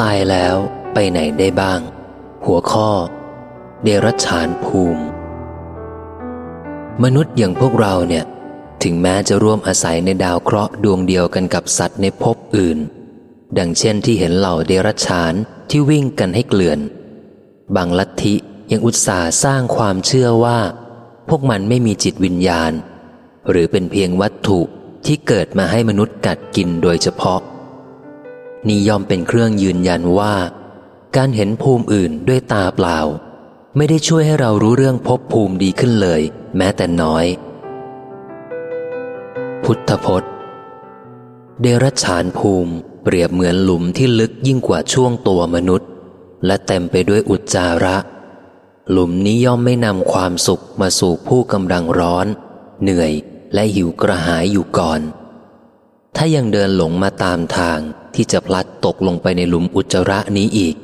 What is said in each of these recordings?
ตายแล้วไปไหนได้บ้าง หัวข้อ เดรัจฉานภูมิ มนุษย์อย่างพวกเราเนี่ย ถึงแม้จะร่วมอาศัยในดาวเคราะห์ดวงเดียวกันกับสัตว์ในภพอื่น ดังเช่นที่เห็นเหล่าเดรัจฉานที่วิ่งกันให้เกลื่อน บางลัทธิยังอุตส่าห์สร้างความเชื่อว่า พวกมันไม่มีจิตวิญญาณ หรือเป็นเพียงวัตถุที่เกิดมาให้มนุษย์กัดกินโดยเฉพาะ นี่ยอมเป็นเครื่องยืนยันว่า การเห็นภูมิอื่นด้วยตาเปล่า ไม่ได้ช่วยให้เรารู้เรื่องพบภูมิดีขึ้นเลย แม้แต่น้อย พุทธพจน์ เดรัจฉานภูมิเปรียบเหมือนหลุมที่ลึกยิ่งกว่าช่วงตัวมนุษย์ และเต็มไปด้วยอุจจาระ หลุมนี้ย่อมไม่นำความสุขมาสู่ผู้กำลังร้อน เหนื่อยและหิวกระหายอยู่ก่อน ถ้ายังเดินหลงมาตามทาง ที่จะพลัดตกลงไปในหลุมอุจจาระนี้อีก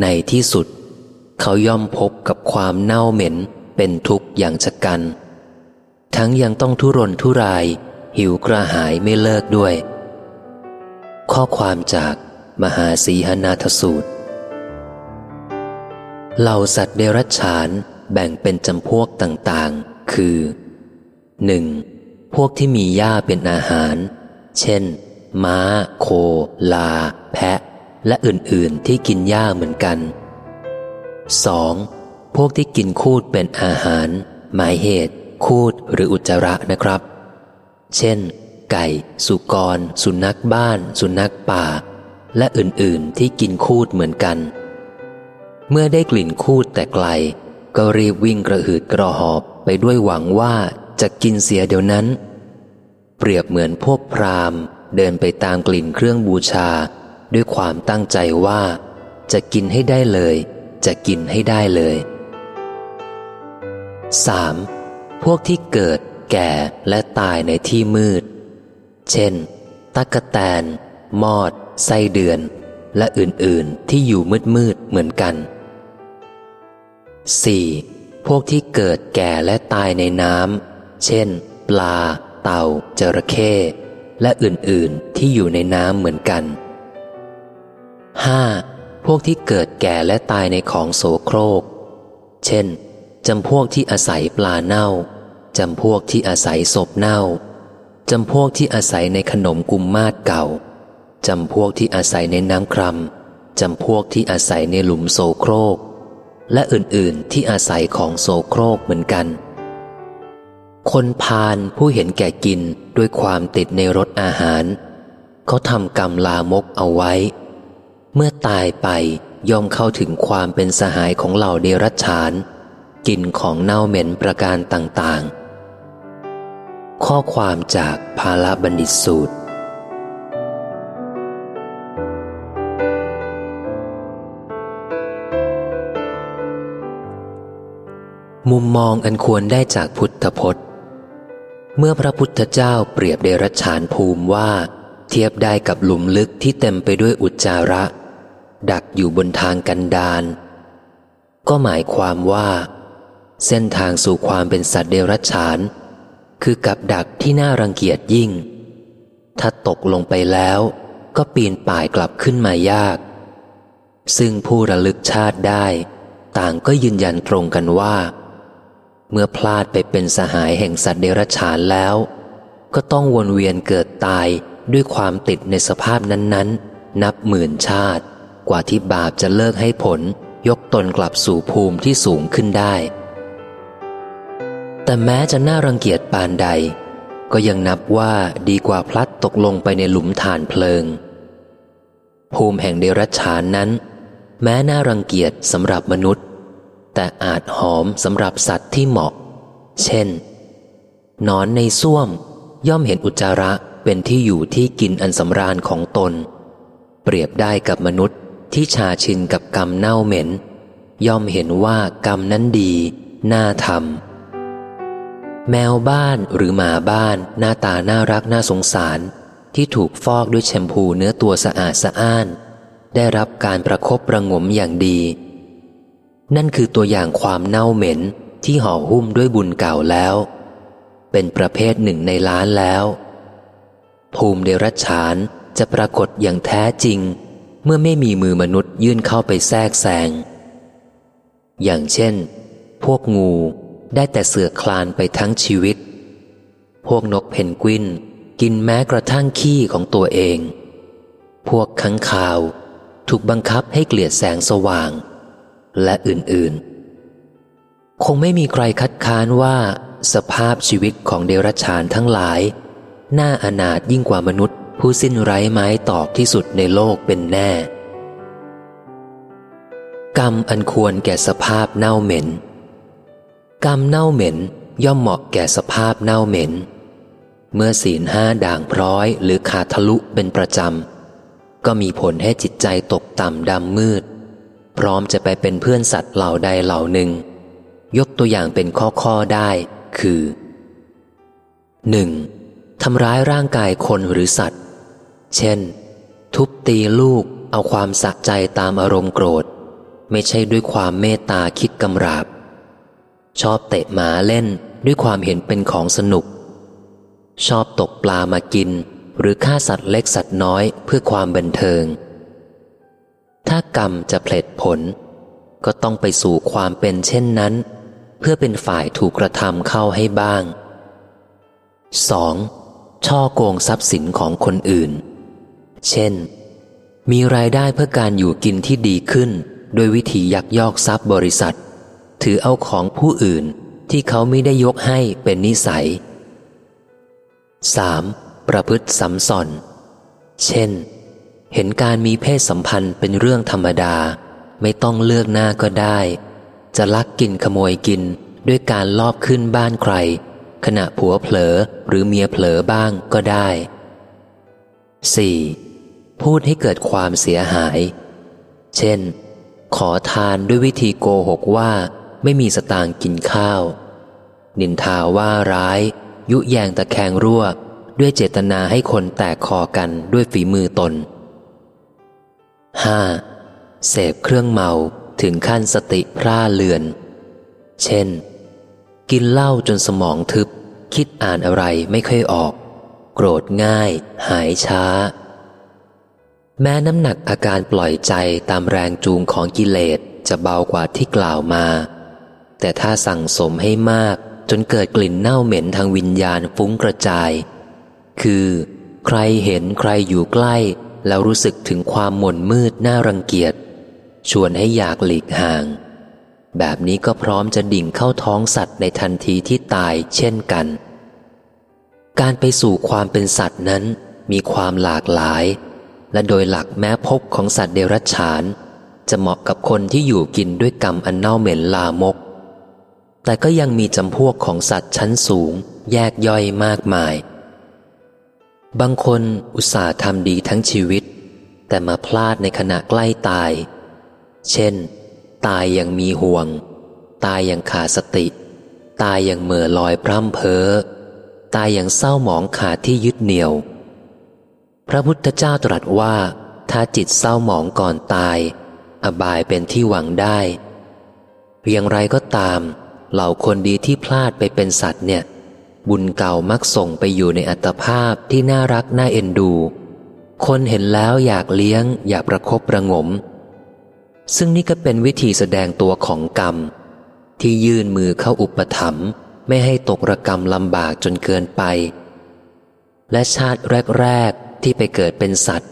ในที่สุด เขาย่อมพบกับความเน่าเหม็นเป็นทุกข์อย่างชะกัน ทั้งยังต้องทุรนทุราย หิวกระหายไม่เลิกด้วย ข้อความจากมหาสีหนาทสูตร เหล่าสัตว์เดรัจฉานแบ่งเป็นจำพวกต่างๆ คือ 1. พวกที่มีหญ้าเป็นอาหาร เช่น ม้า โค ลา แพะ และอื่นๆที่กินหญ้าเหมือนกัน 2. พวกที่กินคูดเป็นอาหาร หมายเหตุ คูดหรืออุจจาระนะครับ เช่น ไก่ สุกร สุนัขบ้าน สุนัขป่า และอื่นๆที่กินคูดเหมือนกัน เมื่อได้กลิ่นคูดแต่ไกล ก็รีบวิ่งกระหืดกระหอบไปด้วยหวังว่าจะกินเสียเดี๋ยวนั้น เปรียบเหมือนพวกพราหมณ์ เดินไปตามกลิ่นเครื่องบูชา ด้วยความตั้งใจว่า จะกินให้ได้เลย จะกินให้ได้เลย 3. พวกที่เกิด แก่และตายในที่มืด เช่น ตักกะแตน มอด ไส้เดือน และอื่นๆที่อยู่มืดมืดเหมือนกัน 4. พวกที่เกิดแก่และตายในน้ำเช่น ปลา เต่าจระเข้ และอื่นๆที่อยู่ในน้ำเหมือนกัน 5. พวกที่เกิดแก่และตายในของโสโครก เช่นจำพวกที่อาศัยปลาเน่าจำพวกที่อาศัยศพเน่าจำพวกที่อาศัยในขนมกุมมาศเก่าจำพวกที่อาศัยในน้ำครามจำพวกที่อาศัยในหลุมโสโครก และอื่นๆที่อาศัยของโสโครกเหมือนกัน คนพาลผู้เห็นแก่กินด้วยความติดในรสอาหาร เขาทำกรรมลามกเอาไว้ เมื่อตายไปย่อมเข้าถึงความเป็นสหายของเหล่าเดรัจฉาน กินของเน่าเหม็นประการต่างๆ ข้อความจากภาลบัณฑิตสูตร มุมมองอันควรได้จากพุทธพจน์ เมื่อพระพุทธเจ้าเปรียบเดรัจฉานภูมิว่า เทียบได้กับหลุมลึกที่เต็มไปด้วยอุจจาระ ดักอยู่บนทางกันดาน ก็หมายความว่า เส้นทางสู่ความเป็นสัตว์เดรัจฉาน คือกับดักที่น่ารังเกียจยิ่ง ถ้าตกลงไปแล้วก็ปีนป่ายกลับขึ้นมายาก ซึ่งผู้ระลึกชาติได้ ต่างก็ยืนยันตรงกันว่า เมื่อพลาดไปเป็นสหายแห่งสัตว์เดรัจฉานแล้ว ก็ต้องวนเวียนเกิดตายด้วยความติดในสภาพนั้นๆ นับหมื่นชาติ กว่าที่บาปจะเลิกให้ผลยกตนกลับสู่ภูมิที่สูงขึ้นได้ แต่แม้จะน่ารังเกียจปานใด ก็ยังนับว่าดีกว่าพลัดตกลงไปในหลุมฐานเพลิง ภูมิแห่งเดรัจฉานนั้น แม้น่ารังเกียจสำหรับมนุษย์ แต่อาจหอมสำหรับสัตว์ที่เหมาะ เช่น นอนในส้วมย่อมเห็นอุจจาระเป็นที่อยู่ที่กินอันสำราญของตน เปรียบได้กับมนุษย์ที่ชาชินกับกรรมเน่าเหม็น ย่อมเห็นว่ากรรมนั้นดี น่าทำแมวบ้านหรือหมาบ้านหน้าตาน่ารักน่าสงสาร ที่ถูกฟอกด้วยแชมพูเนื้อตัวสะอาดสะอ้าน ได้รับการประครบประงมอย่างดี นั่นคือตัวอย่างความเน่าเหม็นที่ห่อหุ้มด้วยบุญเก่าแล้ว เป็นประเภทหนึ่งในล้านแล้ว ภูมิเดรัจฉานจะปรากฏอย่างแท้จริง เมื่อไม่มีมือมนุษย์ยื่นเข้าไปแทรกแซง อย่างเช่น พวกงูได้แต่เสือคลานไปทั้งชีวิต พวกนกเพนกวินกินแม้กระทั่งขี้ของตัวเอง พวกขังข่าว ถูกบังคับให้เกลียดแสงสว่าง และอื่นๆ คงไม่มีใครคัดค้านว่า สภาพชีวิตของเดรัจฉานทั้งหลาย น่าอนาถยิ่งกว่ามนุษย์ ผู้สิ้นไร้ไม้ตอกที่สุดในโลกเป็นแน่ กรรมอันควรแก่สภาพเน่าเหม็น กรรมเน่าเหม็นย่อมเหมาะแก่สภาพเน่าเหม็น เมื่อศีลห้าด่างพร้อยหรือขาดทะลุเป็นประจำก็มีผลให้จิตใจตกต่ำดำมืด พร้อมจะไปเป็นเพื่อนสัตว์เหล่าใดเหล่าหนึ่ง ยกตัวอย่างเป็นข้อๆได้ คือ 1. ทำร้ายร่างกายคนหรือสัตว์ เช่น ทุบตีลูกเอาความสะใจตามอารมณ์โกรธ ไม่ใช่ด้วยความเมตตาคิดกำราบ ชอบเตะหมาเล่นด้วยความเห็นเป็นของสนุก ชอบตกปลามากิน หรือฆ่าสัตว์เล็กสัตว์น้อยเพื่อความบันเทิง ถ้ากรรมจะเพลิดผล ก็ต้องไปสู่ความเป็นเช่นนั้น เพื่อเป็นฝ่ายถูกกระทำเข้าให้บ้าง 2. ช่อโกงทรัพย์สินของคนอื่น เช่น มีรายได้เพื่อการอยู่กินที่ดีขึ้น โดยวิธียักยอกทรัพย์บริษัท ถือเอาของผู้อื่นที่เขาไม่ได้ยกให้เป็นนิสัย 3. ประพฤติสัมสอน เช่น เห็นการมีเพศสัมพันธ์เป็นเรื่องธรรมดา ไม่ต้องเลือกหน้าก็ได้ จะลักกินขโมยกินด้วยการลอบขึ้นบ้านใคร ขณะผัวเผลอหรือเมียเผลอบ้างก็ได้ 4. พูดให้เกิดความเสียหาย เช่น ขอทานด้วยวิธีโกหกว่า ไม่มีสตางค์กินข้าว นินทาว่าร้าย ยุแยงตะแคงรั่ว ด้วยเจตนาให้คนแตกคอกันด้วยฝีมือตน 5. เสพเครื่องเมาถึงขั้นสติพร่าเลือน เช่น กินเหล้าจนสมองทึบ คิดอ่านอะไรไม่ค่อยออก โกรธง่าย หายช้า แม้น้ำหนักอาการปล่อยใจตามแรงจูงของกิเลสจะเบากว่าที่กล่าวมา แต่ถ้าสั่งสมให้มากจนเกิดกลิ่นเน่าเหม็นทางวิญญาณฟุ้งกระจาย คือ ใครเห็นใครอยู่ใกล้ แล้วรู้สึกถึงความหม่นมืดน่ารังเกียจ ชวนให้อยากหลีกห่าง แบบนี้ก็พร้อมจะดิ่งเข้าท้องสัตว์ในทันทีที่ตายเช่นกัน การไปสู่ความเป็นสัตว์นั้นมีความหลากหลาย และโดยหลักแม้พบของสัตว์เดรัจฉาน จะเหมาะกับคนที่อยู่กินด้วยกรรมอันเน่าเหม็นลามก แต่ก็ยังมีจำพวกของสัตว์ชั้นสูง แยกย่อยมากมาย บางคนอุตส่าห์ทำดีทั้งชีวิต แต่มาพลาดในขณะใกล้ตาย เช่น ตายอย่างมีห่วง ตายอย่างขาดสติ ตายอย่างเมื่อลอยพร่ำเพ้อ ตายอย่างเศร้าหมองขาดที่ยึดเหนี่ยว พระพุทธเจ้าตรัสว่า ถ้าจิตเศร้าหมองก่อนตาย อบายเป็นที่หวังได้อย่างไรก็ตาม เหล่าคนดีที่พลาดไปเป็นสัตว์เนี่ย บุญเก่ามักส่งไปอยู่ในอัตภาพที่น่ารักน่าเอ็นดู คนเห็นแล้วอยากเลี้ยง อยากประครบประงม ซึ่งนี่ก็เป็นวิธีแสดงตัวของกรรม ที่ยื่นมือเข้าอุปถัมภ์ไม่ให้ตกระกรรมลำบากจนเกินไป และชาติแรกที่ไปเกิดเป็นสัตว์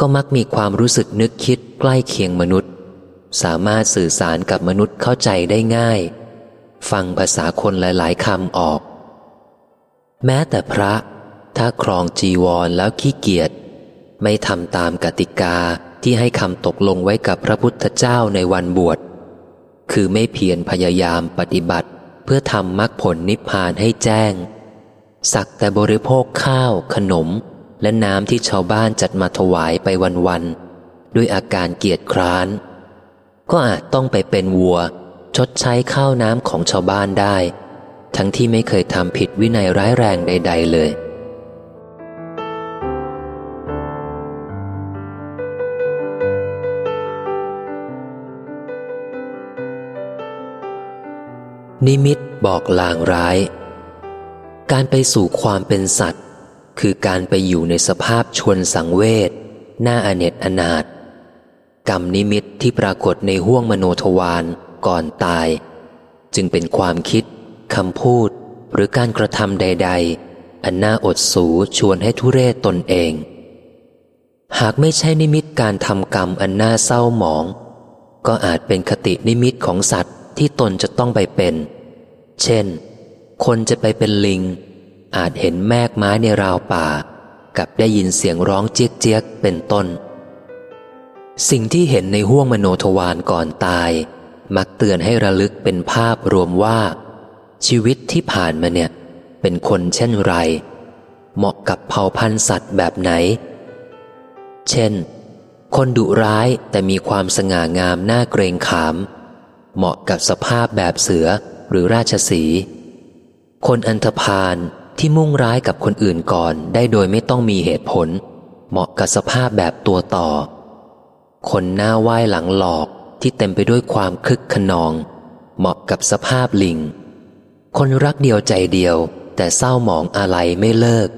ก็มักมีความรู้สึกนึกคิดใกล้เคียงมนุษย์ สามารถสื่อสารกับมนุษย์เข้าใจได้ง่าย ฟังภาษาคนหลาย ๆคำออก แม้แต่พระ ถ้าครองจีวรแล้วขี้เกียจไม่ทำตามกติกาที่ให้คำตกลงไว้กับพระพุทธเจ้าในวันบวช คือไม่เพียรพยายามปฏิบัติเพื่อทำมรรคผลนิพพานให้แจ้ง สักแต่บริโภคข้าวขนม และน้ำที่ชาวบ้านจัดมาถวายไปวันๆ ด้วยอาการเกียจคร้าน ก็อาจต้องไปเป็นวัว ชดใช้ข้าวน้ำของชาวบ้านได้ ทั้งที่ไม่เคยทำผิดวินัยร้ายแรงใด ๆ เลย นิมิตบอกลางร้าย การไปสู่ความเป็นสัตว์ คือการไปอยู่ในสภาพชวนสังเวชหน่าอเนจอนาถกรรมนิมิตที่ปรากฏในห้วงมโนทวารก่อนตาย จึงเป็นความคิด คำพูดหรือการกระทำใด ๆ อันน่าอดสูชวนให้ทุเรศตนเอง หากไม่ใช่นิมิตการทำกรรมอันน่าเศร้าหมอง ก็อาจเป็นคตินิมิตของสัตว์ที่ตนจะต้องไปเป็น เช่น คนจะไปเป็นลิง อาจเห็นแมกไม้ในราวป่า กับได้ยินเสียงร้องเจี๊ยกเจี๊ยกเป็นต้น สิ่งที่เห็นในห้วงมโนทวารก่อนตาย มักเตือนให้ระลึกเป็นภาพรวมว่า ชีวิตที่ผ่านมาเนี่ย เป็นคนเช่นไร เหมาะกับเผ่าพันธุ์สัตว์แบบไหน เช่น คนดุร้ายแต่มีความสง่างามน่าเกรงขาม เหมาะกับสภาพแบบเสือหรือราชสีคนอันธพาลที่มุ่งร้ายกับคนอื่นก่อนได้โดยไม่ต้องมีเหตุผล เหมาะกับสภาพแบบตัวต่อ คนหน้าไหว้หลังหลอกที่เต็มไปด้วยความคึกขนอง เหมาะกับสภาพลิง คนรักเดียวใจเดียว แต่เศร้าหมองอะไรไม่เลิก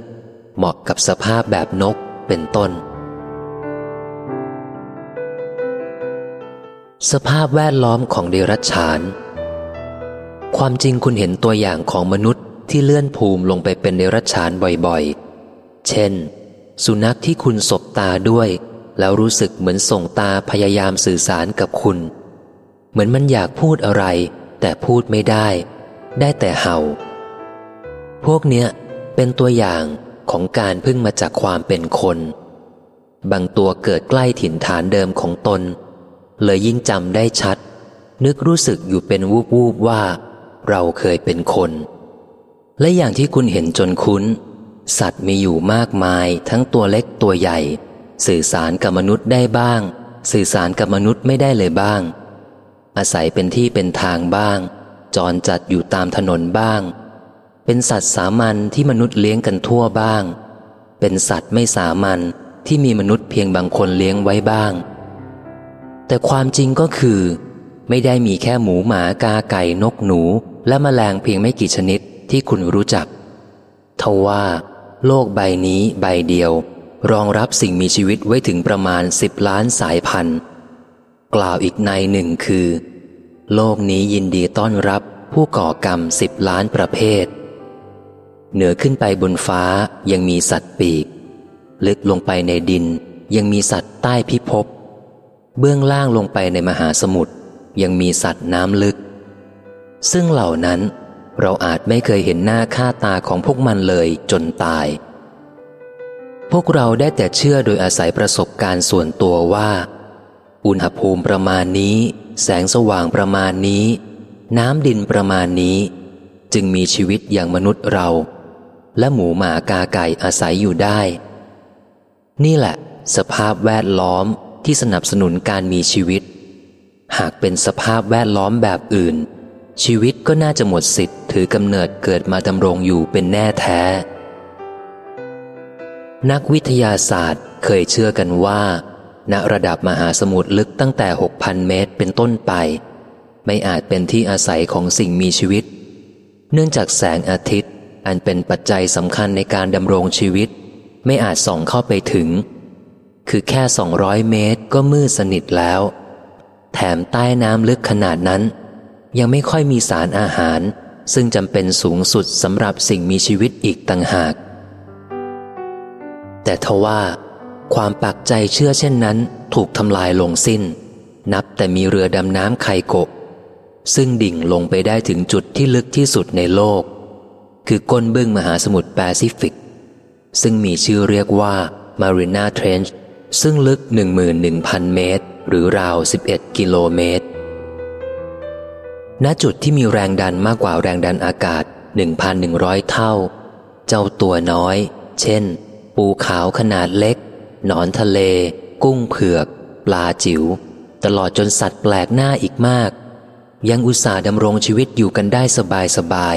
เหมาะกับสภาพแบบนกเป็นต้น สภาพแวดล้อมของเดรัจฉาน ความจริงคุณเห็นตัวอย่างของมนุษย์ที่เลื่อนภูมิลงไปเป็นเดรัจฉานบ่อยๆ เช่น สุนัขที่คุณสบตาด้วย แล้วรู้สึกเหมือนส่งตาพยายามสื่อสารกับคุณ เหมือนมันอยากพูดอะไร แต่พูดไม่ได้ ได้แต่เห่า พวกเนี้ยเป็นตัวอย่างของการพึ่งมาจากความเป็นคน บางตัวเกิดใกล้ถิ่นฐานเดิมของตน เลยยิ่งจำได้ชัด นึกรู้สึกอยู่เป็นวูบวูบว่า เราเคยเป็นคน และอย่างที่คุณเห็นจนคุ้น สัตว์มีอยู่มากมายทั้งตัวเล็กตัวใหญ่ สื่อสารกับมนุษย์ได้บ้าง สื่อสารกับมนุษย์ไม่ได้เลยบ้าง อาศัยเป็นที่เป็นทางบ้าง จรจัดอยู่ตามถนนบ้าง เป็นสัตว์สามัญที่มนุษย์เลี้ยงกันทั่วบ้าง เป็นสัตว์ไม่สามัญที่มีมนุษย์เพียงบางคนเลี้ยงไว้บ้าง แต่ความจริงก็คือ ไม่ได้มีแค่หมูหมากาไก่นกหนู และมแมลงเพียงไม่กี่ชนิดที่คุณรู้จัก ทว่า โลกใบนี้ใบเดียว รองรับสิ่งมีชีวิตไว้ถึงประมาณสิบล้านสายพันธุ์ กล่าวอีกในหนึ่งคือ โลกนี้ยินดีต้อนรับผู้ก่อกรรมสิบล้านประเภท เหนือขึ้นไปบนฟ้ายังมีสัตว์ปีก ลึกลงไปในดินยังมีสัตว์ใต้พิภพ เบื้องล่างลงไปในมหาสมุทรยังมีสัตว์น้ำลึก ซึ่งเหล่านั้นเราอาจไม่เคยเห็นหน้าค่าตาของพวกมันเลยจนตาย พวกเราได้แต่เชื่อโดยอาศัยประสบการณ์ส่วนตัวว่า อุณหภูมิประมาณนี้ แสงสว่างประมาณนี้ น้ำดินประมาณนี้ จึงมีชีวิตอย่างมนุษย์เรา และหมูหมากาไก่อาศัยอยู่ได้ นี่แหละ สภาพแวดล้อมที่สนับสนุนการมีชีวิต หากเป็นสภาพแวดล้อมแบบอื่น ชีวิตก็น่าจะหมดสิทธิ์ถือกำเนิดเกิดมาดำรงอยู่เป็นแน่แท้ นักวิทยาศาสตร์เคยเชื่อกันว่า ณระดับมหาสมุทรลึกตั้งแต่ 6,000 เมตรเป็นต้นไป ไม่อาจเป็นที่อาศัยของสิ่งมีชีวิต เนื่องจากแสงอาทิตย์ อันเป็นปัจจัยสำคัญในการดำรงชีวิต ไม่อาจส่องเข้าไปถึง คือแค่ 200 เมตรก็มืดสนิทแล้ว แถมใต้น้ำลึกขนาดนั้น ยังไม่ค่อยมีสารอาหาร ซึ่งจำเป็นสูงสุดสำหรับสิ่งมีชีวิตอีกต่างหาก แต่ทว่า ความปักใจเชื่อเช่นนั้น ถูกทำลายลงสิ้น นับแต่มีเรือดำน้ำไคโกะ ซึ่งดิ่งลงไปได้ถึงจุดที่ลึกที่สุดในโลก คือก้นบึ้งมหาสมุทรแปซิฟิก ซึ่งมีชื่อเรียกว่า Marina Trench ซึ่งลึก 11,000 เมตร หรือราว 11 กิโลเมตร ณ จุดที่มีแรงดันมากกว่าแรงดันอากาศ 1,100 เท่า เจ้าตัวน้อย เช่น ปูขาวขนาดเล็ก หนอนทะเล กุ้งเผือก ปลาจิว๋วตลอดจนสัตว์แปลกหน้าอีกมาก ยังอุตส่าห์ดำรงชีวิตอยู่กันได้สบายสบาย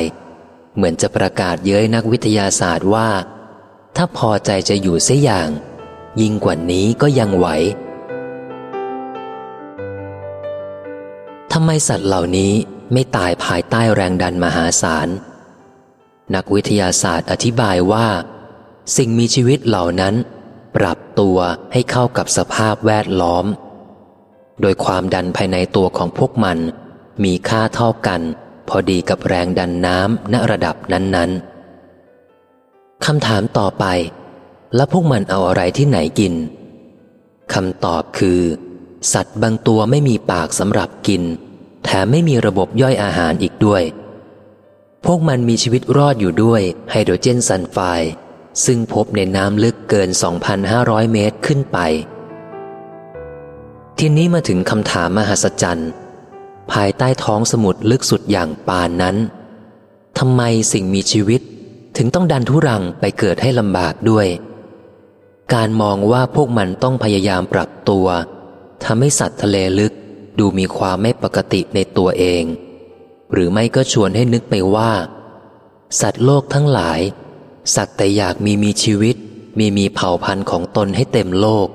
เหมือนจะประกาศเย้ยนักวิทยาศาสตร์ว่า ถ้าพอใจจะอยู่เสียอย่าง ยิ่งกว่านี้ก็ยังไหวทำไมสัตว์เหล่านี้ไม่ตายภายใต้แรงดันมหาศาล นักวิทยาศาสตร์อธิบายว่า สิ่งมีชีวิตเหล่านั้น ปรับตัวให้เข้ากับสภาพแวดล้อม โดยความดันภายในตัวของพวกมัน มีค่าเท่ากัน พอดีกับแรงดันน้ำณระดับนั้นๆคำถามต่อไป แล้วพวกมันเอาอะไรที่ไหนกินคำตอบคือ สัตว์บางตัวไม่มีปากสำหรับกิน แถมไม่มีระบบย่อยอาหารอีกด้วย พวกมันมีชีวิตรอดอยู่ด้วยไฮโดรเจนซัลไฟด์ ซึ่งพบในน้ำลึกเกิน 2,500 เมตรขึ้นไป ทีนี้มาถึงคำถามมหัศจรรย์ภายใต้ท้องสมุทรลึกสุดอย่างปานนั้นทำไมสิ่งมีชีวิตถึงต้องดันทุรังไปเกิดให้ลำบากด้วย การมองว่าพวกมันต้องพยายามปรับตัวทำให้สัตว์ทะเลลึกดูมีความไม่ปกติในตัวเอง หรือไม่ก็ชวนให้นึกไปว่า สัตว์โลกทั้งหลาย สักแต่อยากมีมีชีวิต มีมีเผ่าพันธุ์ของตนให้เต็มโลก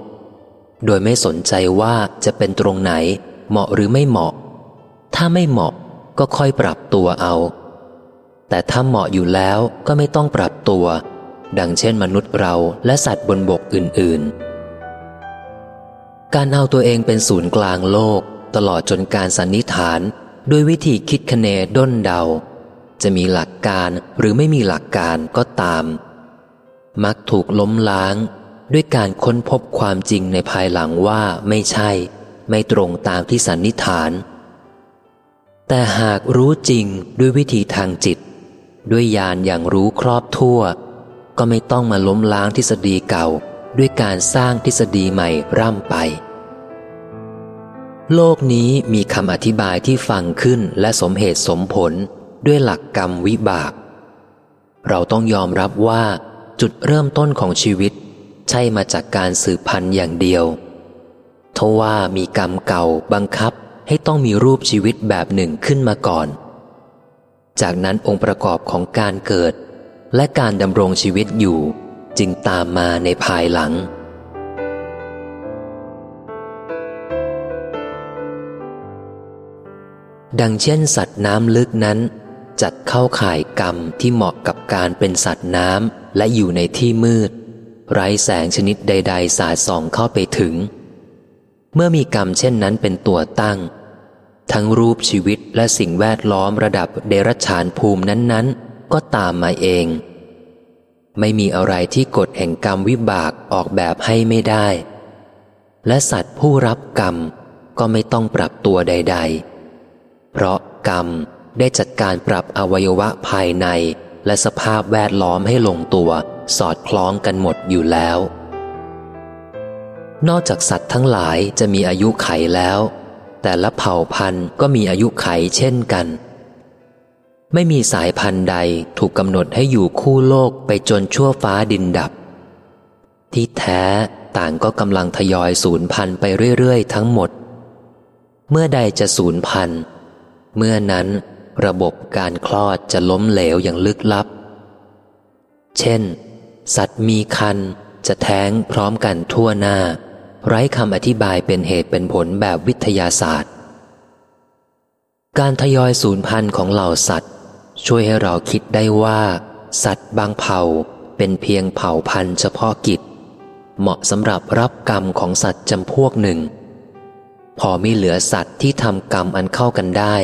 โดยไม่สนใจว่าจะเป็นตรงไหน เหมาะหรือไม่เหมาะ ถ้าไม่เหมาะก็ค่อยปรับตัวเอา แต่ถ้าเหมาะอยู่แล้วก็ไม่ต้องปรับตัว ดังเช่นมนุษย์เราและสัตว์บนบกอื่น ๆ การเอาตัวเองเป็นศูนย์กลางโลก ตลอดจนการสันนิษฐาน ด้วยวิธีคิดคะเนด้นเดา จะมีหลักการหรือไม่มีหลักการก็ตาม มักถูกล้มล้าง ด้วยการค้นพบความจริงในภายหลังว่าไม่ใช่ ไม่ตรงตามที่สันนิษฐาน แต่หากรู้จริงด้วยวิธีทางจิต ด้วยญาณอย่างรู้ครอบทั่ว ก็ไม่ต้องมาล้มล้างทฤษฎีเก่า ด้วยการสร้างทฤษฎีใหม่ร่ำไปโลกนี้มีคำอธิบายที่ฟังขึ้นและสมเหตุสมผล ด้วยหลักกรรมวิบาก เราต้องยอมรับว่าจุดเริ่มต้นของชีวิต ใช่มาจากการสืบพันธุ์อย่างเดียวทว่ามีกรรมเก่าบังคับให้ต้องมีรูปชีวิตแบบหนึ่งขึ้นมาก่อน จากนั้นองค์ประกอบของการเกิด และการดำรงชีวิตอยู่ จึงตามมาในภายหลังดังเช่นสัตว์น้ำลึกนั้น จัดเข้าข่ายกรรมที่เหมาะกับการเป็นสัตว์น้ำและอยู่ในที่มืด ไร้แสงชนิดใด ๆ สาดส่องเข้าไปถึง เมื่อมีกรรมเช่นนั้นเป็นตัวตั้ง ทั้งรูปชีวิตและสิ่งแวดล้อมระดับเดรัจฉานภูมินั้นๆ ก็ตามมาเอง ไม่มีอะไรที่กฎแห่งกรรมวิบากออกแบบให้ไม่ได้ และสัตว์ผู้รับกรรมก็ไม่ต้องปรับตัวใด ๆ เพราะกรรม ได้จัดการปรับอวัยวะภายในและสภาพแวดล้อมให้ลงตัว สอดคล้องกันหมดอยู่แล้ว นอกจากสัตว์ทั้งหลายจะมีอายุไขแล้ว แต่ละเผ่าพันธุ์ก็มีอายุไขเช่นกัน ไม่มีสายพันธุ์ใดถูกกำหนดให้อยู่คู่โลกไปจนชั่วฟ้าดินดับ ที่แท้ต่างก็กำลังทยอยสูญพันธุ์ไปเรื่อย ๆ ทั้งหมด เมื่อใดจะสูญพันธุ์เมื่อนั้น ระบบการคลอดจะล้มเหลวอย่างลึกลับ เช่น สัตว์มีคันจะแท้งพร้อมกันทั่วหน้า ไร้คำอธิบายเป็นเหตุเป็นผลแบบวิทยาศาสตร์ การทยอยสูญพันธุ์ของเหล่าสัตว์ ช่วยให้เราคิดได้ว่า สัตว์บางเผ่าเป็นเพียงเผ่าพันธุ์เฉพาะกิจ เหมาะสำหรับรับกรรมของสัตว์จำพวกหนึ่ง พอมีเหลือสัตว์ที่ทำกรรมอันเข้ากันได้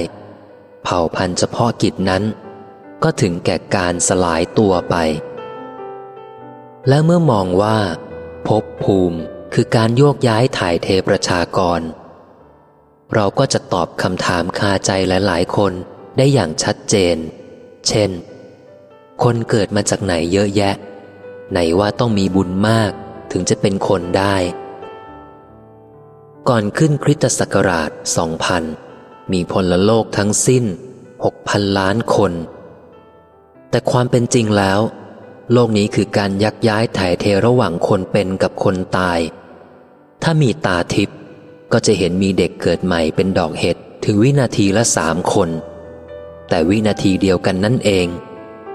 เผ่าพันธุ์เฉพาะกิจนั้น ก็ถึงแก่การสลายตัวไป และเมื่อมองว่าภพภูมิคือการโยกย้ายถ่ายเทประชากร เราก็จะตอบคำถามคาใจหลายๆ คนได้อย่างชัดเจน เช่น คนเกิดมาจากไหนเยอะแยะ ไหนว่าต้องมีบุญมากถึงจะเป็นคนได้ ก่อนขึ้นคริสตศักราช 2000 มีพลโลกทั้งสิ้นหกพันล้านคน แต่ความเป็นจริงแล้ว โลกนี้คือการยักย้ายถ่ายเทระหว่างคนเป็นกับคนตาย ถ้ามีตาทิพย์ก็จะเห็นมีเด็กเกิดใหม่เป็นดอกเห็ดถึงวินาทีละสามคน แต่วินาทีเดียวกันนั่นเอง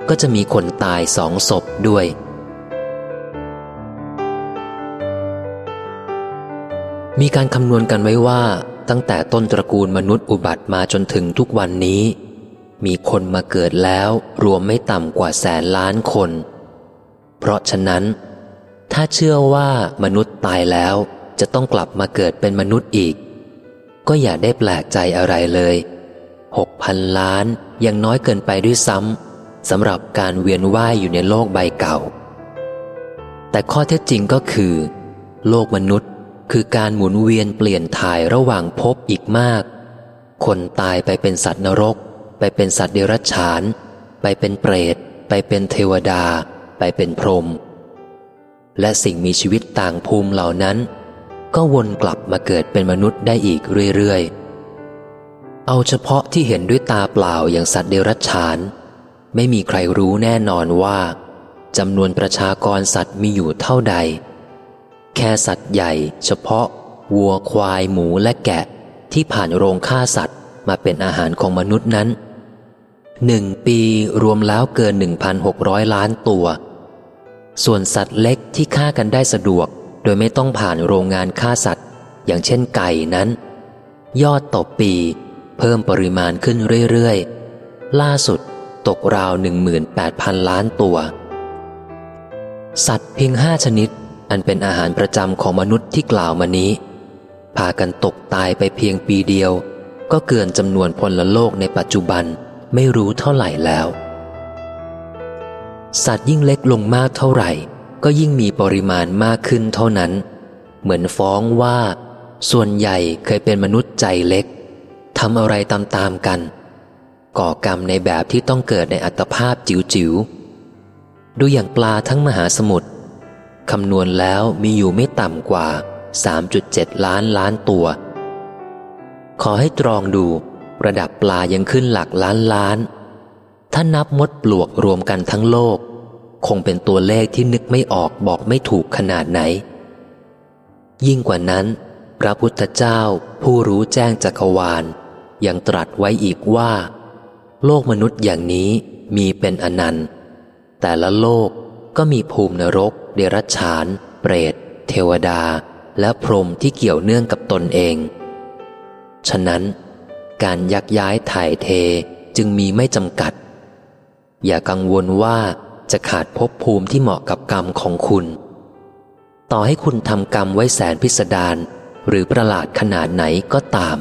ก็จะมีคนตายสองศพด้วย มีการคำนวณกันไว้ว่า ตั้งแต่ต้นตระกูลมนุษย์อุบัติมาจนถึงทุกวันนี้ มีคนมาเกิดแล้วรวมไม่ต่ำกว่าแสนล้านคน เพราะฉะนั้น ถ้าเชื่อว่ามนุษย์ตายแล้วจะต้องกลับมาเกิดเป็นมนุษย์อีก ก็อย่าได้แปลกใจอะไรเลยหกพันล้านยังน้อยเกินไปด้วยซ้ำสำหรับการเวียนว่ายอยู่ในโลกใบเก่า แต่ข้อเท็จจริงก็คือ โลกมนุษย์ คือการหมุนเวียนเปลี่ยนถ่ายระหว่างภพอีกมาก คนตายไปเป็นสัตว์นรก ไปเป็นสัตว์เดรัจฉาน ไปเป็นเปรต ไปเป็นเทวดา ไปเป็นพรหมและสิ่งมีชีวิตต่างภูมิเหล่านั้น ก็วนกลับมาเกิดเป็นมนุษย์ได้อีกเรื่อยๆ เอาเฉพาะที่เห็นด้วยตาเปล่าอย่างสัตว์เดรัจฉาน ไม่มีใครรู้แน่นอนว่าจำนวนประชากรสัตว์มีอยู่เท่าใด แค่สัตว์ใหญ่เฉพาะ วัวควายหมูและแกะ ที่ผ่านโรงฆ่าสัตว์มาเป็นอาหารของมนุษย์นั้นหนึ่งปีรวมแล้วเกิน 1,600 ล้านตัว ส่วนสัตว์เล็กที่ฆ่ากันได้สะดวก โดยไม่ต้องผ่านโรงงานฆ่าสัตว์ อย่างเช่นไก่นั้น ยอดต่อปี เพิ่มปริมาณขึ้นเรื่อยๆ ล่าสุดตกราว 18,000 ล้านตัว สัตว์เพียงห้าชนิด อันเป็นอาหารประจำของมนุษย์ที่กล่าวมานี้ พากันตกตายไปเพียงปีเดียว ก็เกินจำนวนพลโลกในปัจจุบันไม่รู้เท่าไหร่แล้ว สัตว์ยิ่งเล็กลงมากเท่าไหร่ ก็ยิ่งมีปริมาณมากขึ้นเท่านั้น เหมือนฟ้องว่า ส่วนใหญ่เคยเป็นมนุษย์ใจเล็กทำอะไรตามๆกัน ก่อกรรมในแบบที่ต้องเกิดในอัตภาพจิ๋วๆดูอย่างปลาทั้งมหาสมุทร คำนวณแล้วมีอยู่ไม่ต่ำกว่า 3.7 ล้านล้านตัว ขอให้ตรองดูระดับปลายังขึ้นหลักล้านล้าน ถ้านับมดปลวกรวมกันทั้งโลก คงเป็นตัวเลขที่นึกไม่ออกบอกไม่ถูกขนาดไหน ยิ่งกว่านั้น พระพุทธเจ้าผู้รู้แจ้งจักรวาล ยังตรัสไว้อีกว่า โลกมนุษย์อย่างนี้มีเป็นอนันต์ แต่ละโลกก็มีภูมินรก เดรัจฉาน เปรต เทวดา และพรหมที่เกี่ยวเนื่องกับตนเอง ฉะนั้น การยักย้ายถ่ายเทจึงมีไม่จำกัด อย่ากังวลว่าจะขาดภพภูมิที่เหมาะกับกรรมของคุณ ต่อให้คุณทำกรรมไว้แสนพิสดารหรือประหลาดขนาดไหนก็ตาม